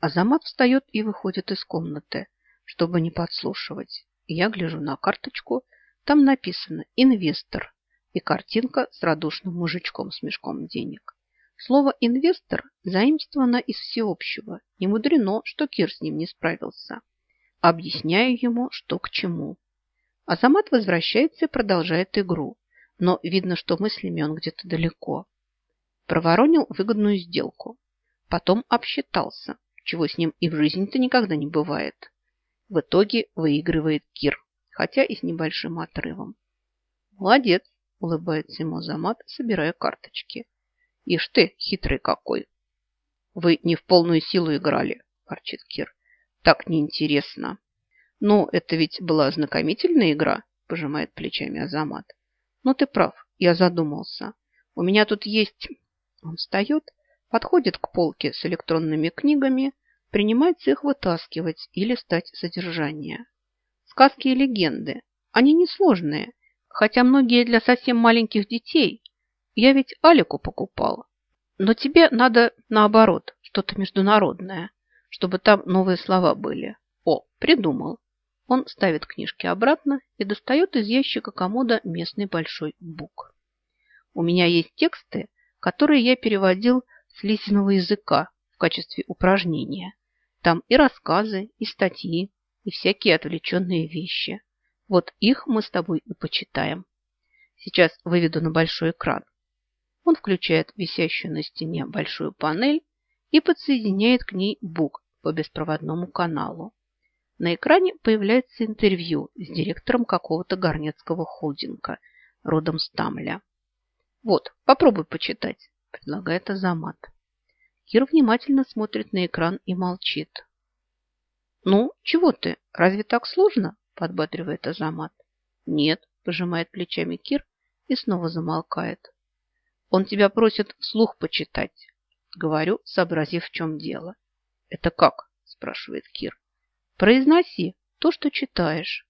Азамат встает и выходит из комнаты, чтобы не подслушивать. Я гляжу на карточку, там написано «Инвестор» и картинка с радушным мужичком с мешком денег. Слово «инвестор» заимствовано из всеобщего. Не мудрено, что Кир с ним не справился. Объясняю ему, что к чему. Азамат возвращается и продолжает игру, но видно, что мыслями он где-то далеко. Проворонил выгодную сделку. Потом обсчитался, чего с ним и в жизни-то никогда не бывает. В итоге выигрывает Кир, хотя и с небольшим отрывом. «Молодец!» – улыбается ему Азамат, собирая карточки. «Ишь ты, хитрый какой!» «Вы не в полную силу играли», – ворчит Кир. «Так неинтересно». «Ну, это ведь была ознакомительная игра», – пожимает плечами Азамат. «Но ты прав, я задумался. У меня тут есть...» Он встает, подходит к полке с электронными книгами, принимается их вытаскивать и листать содержание. Сказки и легенды. Они несложные, хотя многие для совсем маленьких детей. Я ведь Алику покупала. Но тебе надо наоборот, что-то международное, чтобы там новые слова были. О, придумал. Он ставит книжки обратно и достает из ящика комода местный большой бук. У меня есть тексты, которые я переводил с лисиного языка в качестве упражнения. Там и рассказы, и статьи, и всякие отвлеченные вещи. Вот их мы с тобой и почитаем. Сейчас выведу на большой экран. Он включает висящую на стене большую панель и подсоединяет к ней бук по беспроводному каналу. На экране появляется интервью с директором какого-то горнецкого холдинга, родом Стамля. «Вот, попробуй почитать», – предлагает Азамат. Кир внимательно смотрит на экран и молчит. «Ну, чего ты? Разве так сложно?» – подбадривает Азамат. «Нет», – пожимает плечами Кир и снова замолкает. «Он тебя просит вслух почитать», – говорю, сообразив, в чем дело. «Это как?» – спрашивает Кир. «Произноси то, что читаешь».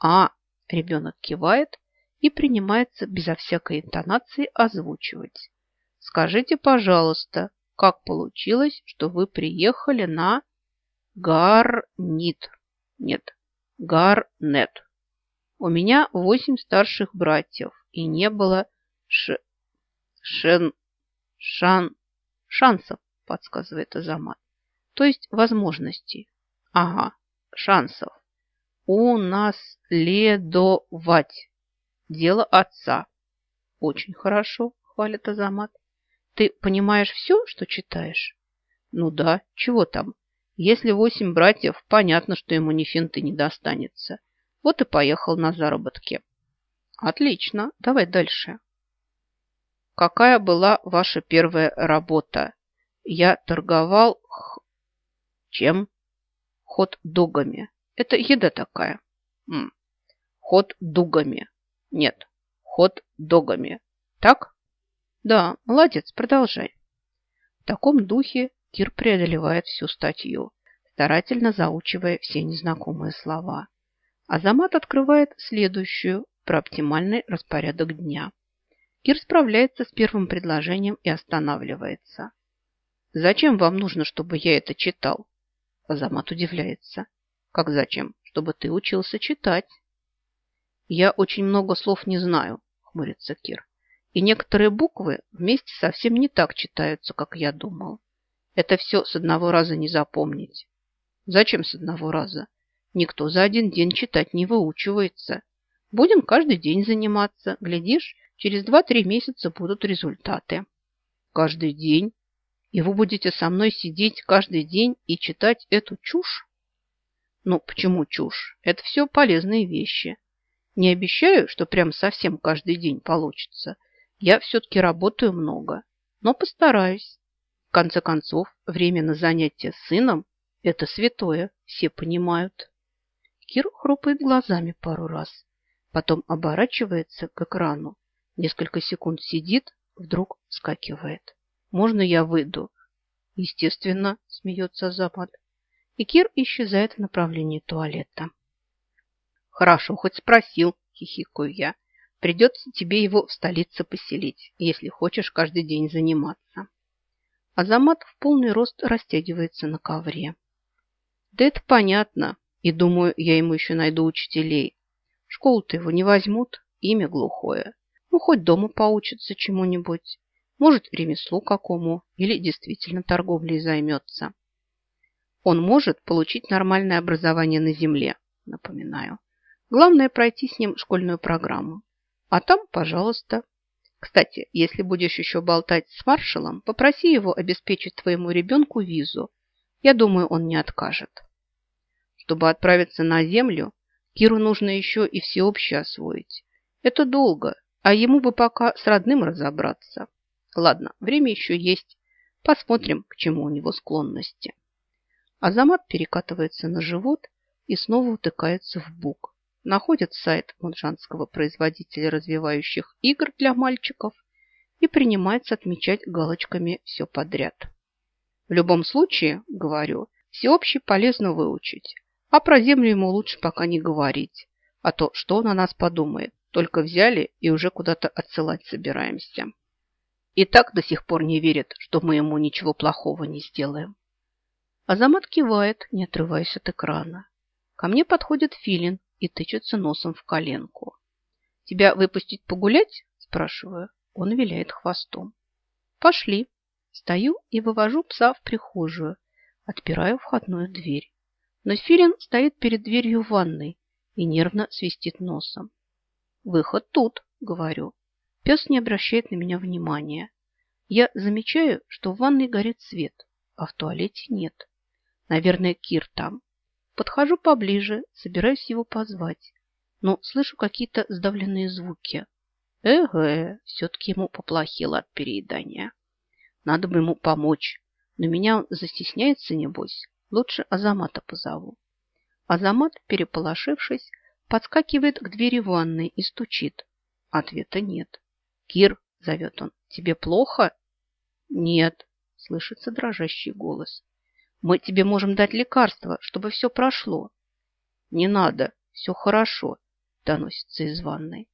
«А!» – ребенок кивает и принимается безо всякой интонации озвучивать. «Скажите, пожалуйста, как получилось, что вы приехали на Гарнит. Нет, Гарнет. У меня восемь старших братьев, и не было ш... шен... шан... шансов, подсказывает Азамат. То есть возможностей. Ага, шансов. У нас ледовать. Дело отца. Очень хорошо, хвалит Азамат. Ты понимаешь все, что читаешь? Ну да, чего там? Если восемь братьев, понятно, что ему ни финты не достанется. Вот и поехал на заработки. Отлично, давай дальше. Какая была ваша первая работа? Я торговал х... чем? Хот-догами. Это еда такая. М. Хот-дугами. Нет, хот-догами. Так? Да, молодец, продолжай. В таком духе Кир преодолевает всю статью, старательно заучивая все незнакомые слова. Азамат открывает следующую про оптимальный распорядок дня. Кир справляется с первым предложением и останавливается. «Зачем вам нужно, чтобы я это читал?» Азамат удивляется. «Как зачем? Чтобы ты учился читать». «Я очень много слов не знаю», — хмурится Кир. И некоторые буквы вместе совсем не так читаются, как я думал. Это все с одного раза не запомнить. Зачем с одного раза? Никто за один день читать не выучивается. Будем каждый день заниматься. Глядишь, через два-три месяца будут результаты. Каждый день? И вы будете со мной сидеть каждый день и читать эту чушь? Ну, почему чушь? Это все полезные вещи. Не обещаю, что прям совсем каждый день получится – я все-таки работаю много, но постараюсь. В конце концов, время на занятия с сыном – это святое, все понимают. Кир хрупает глазами пару раз, потом оборачивается к экрану, несколько секунд сидит, вдруг вскакивает. «Можно я выйду?» Естественно, смеется Запад. И Кир исчезает в направлении туалета. Хорошо, хоть спросил, хихикаю я. Придется тебе его в столице поселить, если хочешь каждый день заниматься. Азамат в полный рост растягивается на ковре. Да это понятно. И думаю, я ему еще найду учителей. Школу-то его не возьмут, имя глухое. Ну, хоть дома поучится чему-нибудь. Может, ремеслу какому, или действительно торговлей займется. Он может получить нормальное образование на земле, напоминаю. Главное пройти с ним школьную программу. А там, пожалуйста. Кстати, если будешь еще болтать с маршалом, попроси его обеспечить твоему ребенку визу. Я думаю, он не откажет. Чтобы отправиться на землю, Киру нужно еще и всеобщее освоить. Это долго, а ему бы пока с родным разобраться. Ладно, время еще есть. Посмотрим, к чему у него склонности. Азамат перекатывается на живот и снова утыкается в бук. Находит сайт муджанского производителя развивающих игр для мальчиков и принимается отмечать галочками все подряд. В любом случае, говорю, всеобщий полезно выучить, а про землю ему лучше пока не говорить, а то что он о нас подумает, только взяли и уже куда-то отсылать собираемся. И так до сих пор не верит, что мы ему ничего плохого не сделаем. Азамат кивает, не отрываясь от экрана. Ко мне подходит Филин и тычется носом в коленку. «Тебя выпустить погулять?» – спрашиваю. Он виляет хвостом. «Пошли». Стою и вывожу пса в прихожую. Отпираю входную дверь. Но Филин стоит перед дверью ванной и нервно свистит носом. «Выход тут», – говорю. Пес не обращает на меня внимания. Я замечаю, что в ванной горит свет, а в туалете нет. Наверное, Кир там. Подхожу поближе, собираюсь его позвать, но слышу какие-то сдавленные звуки. Эге, все-таки ему поплохело от переедания. Надо бы ему помочь, но меня он застесняется, небось. Лучше Азамата позову. Азамат, переполошившись, подскакивает к двери ванной и стучит. Ответа нет. «Кир», — зовет он, — «тебе плохо?» «Нет», — слышится дрожащий голос. Мы тебе можем дать лекарство, чтобы все прошло. Не надо, все хорошо, доносится из ванной.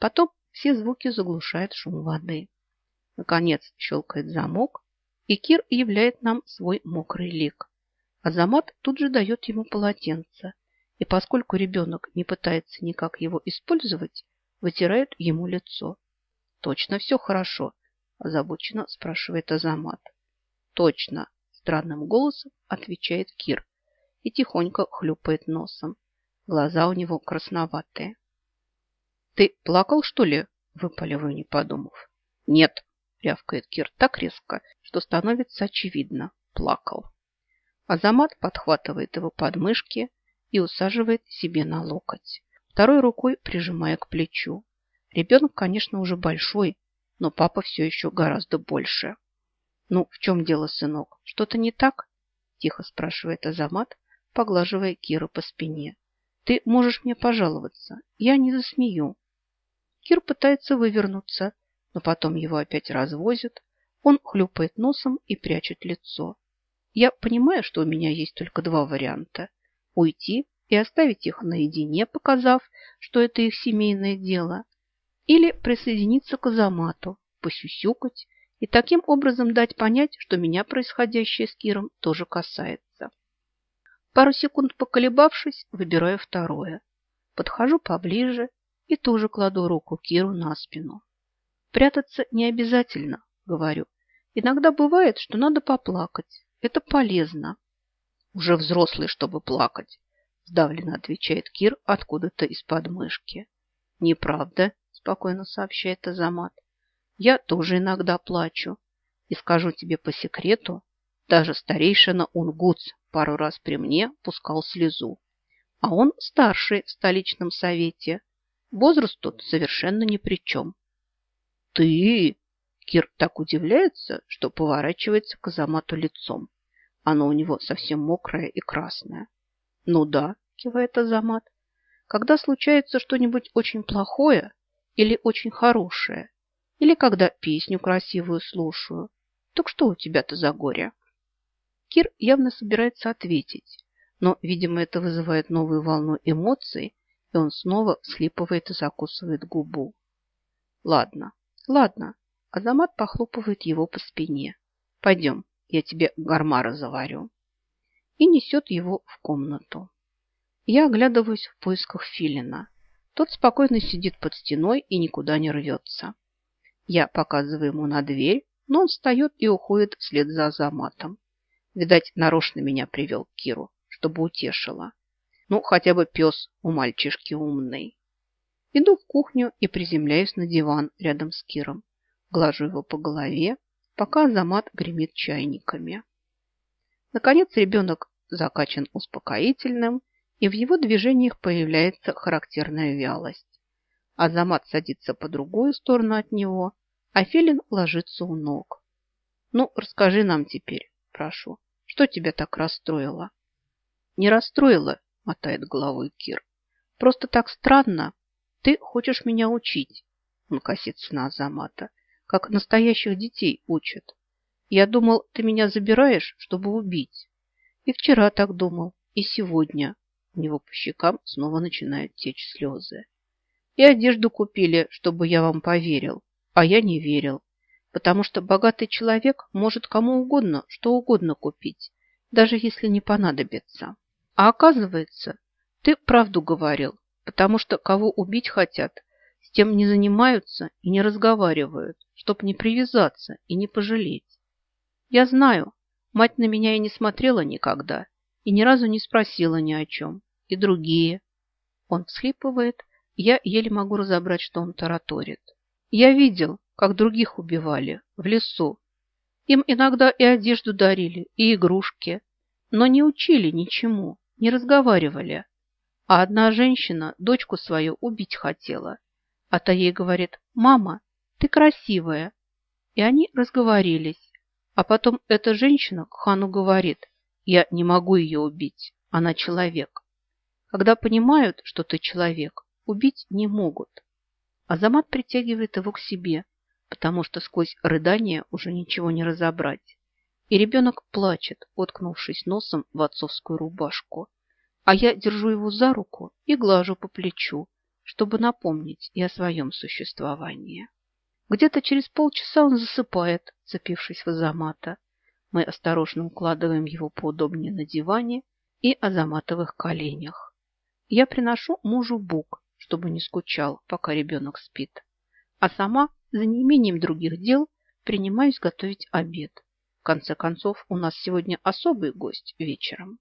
Потом все звуки заглушает шум воды. Наконец щелкает замок, и Кир являет нам свой мокрый лик. Азамат тут же дает ему полотенце, и поскольку ребенок не пытается никак его использовать, вытирает ему лицо. «Точно все хорошо?» – озабоченно спрашивает Азамат. «Точно», Странным голосом отвечает Кир и тихонько хлюпает носом. Глаза у него красноватые. «Ты плакал, что ли?» – выпаливаю, не подумав. «Нет», – рявкает Кир так резко, что становится очевидно. Плакал. Азамат подхватывает его подмышки и усаживает себе на локоть, второй рукой прижимая к плечу. Ребенок, конечно, уже большой, но папа все еще гораздо больше. «Ну, в чем дело, сынок? Что-то не так?» – тихо спрашивает Азамат, поглаживая Кира по спине. «Ты можешь мне пожаловаться. Я не засмею». Кир пытается вывернуться, но потом его опять развозят. Он хлюпает носом и прячет лицо. Я понимаю, что у меня есть только два варианта. Уйти и оставить их наедине, показав, что это их семейное дело, или присоединиться к Азамату, посюсюкать и таким образом дать понять, что меня происходящее с Киром тоже касается. Пару секунд поколебавшись, выбираю второе. Подхожу поближе и тоже кладу руку Киру на спину. Прятаться не обязательно, говорю. Иногда бывает, что надо поплакать. Это полезно. Уже взрослый, чтобы плакать, сдавленно отвечает Кир откуда-то из подмышки. Неправда, спокойно сообщает Азамат. Я тоже иногда плачу. И скажу тебе по секрету, даже старейшина Унгуц пару раз при мне пускал слезу. А он старший в столичном совете. Возраст тут совершенно ни при чем. Ты? Кир так удивляется, что поворачивается к Азамату лицом. Оно у него совсем мокрое и красное. Ну да, кивает Азамат. Когда случается что-нибудь очень плохое или очень хорошее, или когда песню красивую слушаю. Так что у тебя-то за горе? Кир явно собирается ответить, но, видимо, это вызывает новую волну эмоций, и он снова слипывает и закусывает губу. Ладно, ладно. Азамат похлопывает его по спине. Пойдем, я тебе гармара заварю. И несет его в комнату. Я оглядываюсь в поисках филина. Тот спокойно сидит под стеной и никуда не рвется. Я показываю ему на дверь, но он встает и уходит вслед за Азаматом. Видать, нарочно меня привел Киру, чтобы утешила. Ну, хотя бы пес у мальчишки умный. Иду в кухню и приземляюсь на диван рядом с Киром. Глажу его по голове, пока Азамат гремит чайниками. Наконец ребенок закачан успокоительным, и в его движениях появляется характерная вялость. Азамат садится по другую сторону от него, а Филин ложится у ног. «Ну, расскажи нам теперь, прошу, что тебя так расстроило?» «Не расстроило», — мотает головой Кир. «Просто так странно. Ты хочешь меня учить?» Он косится на Азамата, как настоящих детей учат. Я думал, ты меня забираешь, чтобы убить. И вчера так думал, и сегодня. У него по щекам снова начинают течь слезы. И одежду купили, чтобы я вам поверил. А я не верил, потому что богатый человек может кому угодно что угодно купить, даже если не понадобится. А оказывается, ты правду говорил, потому что кого убить хотят, с тем не занимаются и не разговаривают, чтоб не привязаться и не пожалеть. Я знаю, мать на меня и не смотрела никогда, и ни разу не спросила ни о чем. И другие. Он всхлипывает, я еле могу разобрать, что он тараторит. Я видел, как других убивали в лесу. Им иногда и одежду дарили, и игрушки, но не учили ничему, не разговаривали. А одна женщина дочку свою убить хотела. А та ей говорит, «Мама, ты красивая». И они разговорились. А потом эта женщина к хану говорит, я не могу ее убить, она человек. Когда понимают, что ты человек, убить не могут. Азамат притягивает его к себе, потому что сквозь рыдание уже ничего не разобрать. И ребенок плачет, уткнувшись носом в отцовскую рубашку. А я держу его за руку и глажу по плечу, чтобы напомнить и о своем существовании. Где-то через полчаса он засыпает, цепившись в Азамата. Мы осторожно укладываем его поудобнее на диване и Азаматовых коленях. Я приношу мужу бук, чтобы не скучал, пока ребенок спит. А сама, за неимением других дел, принимаюсь готовить обед. В конце концов, у нас сегодня особый гость вечером.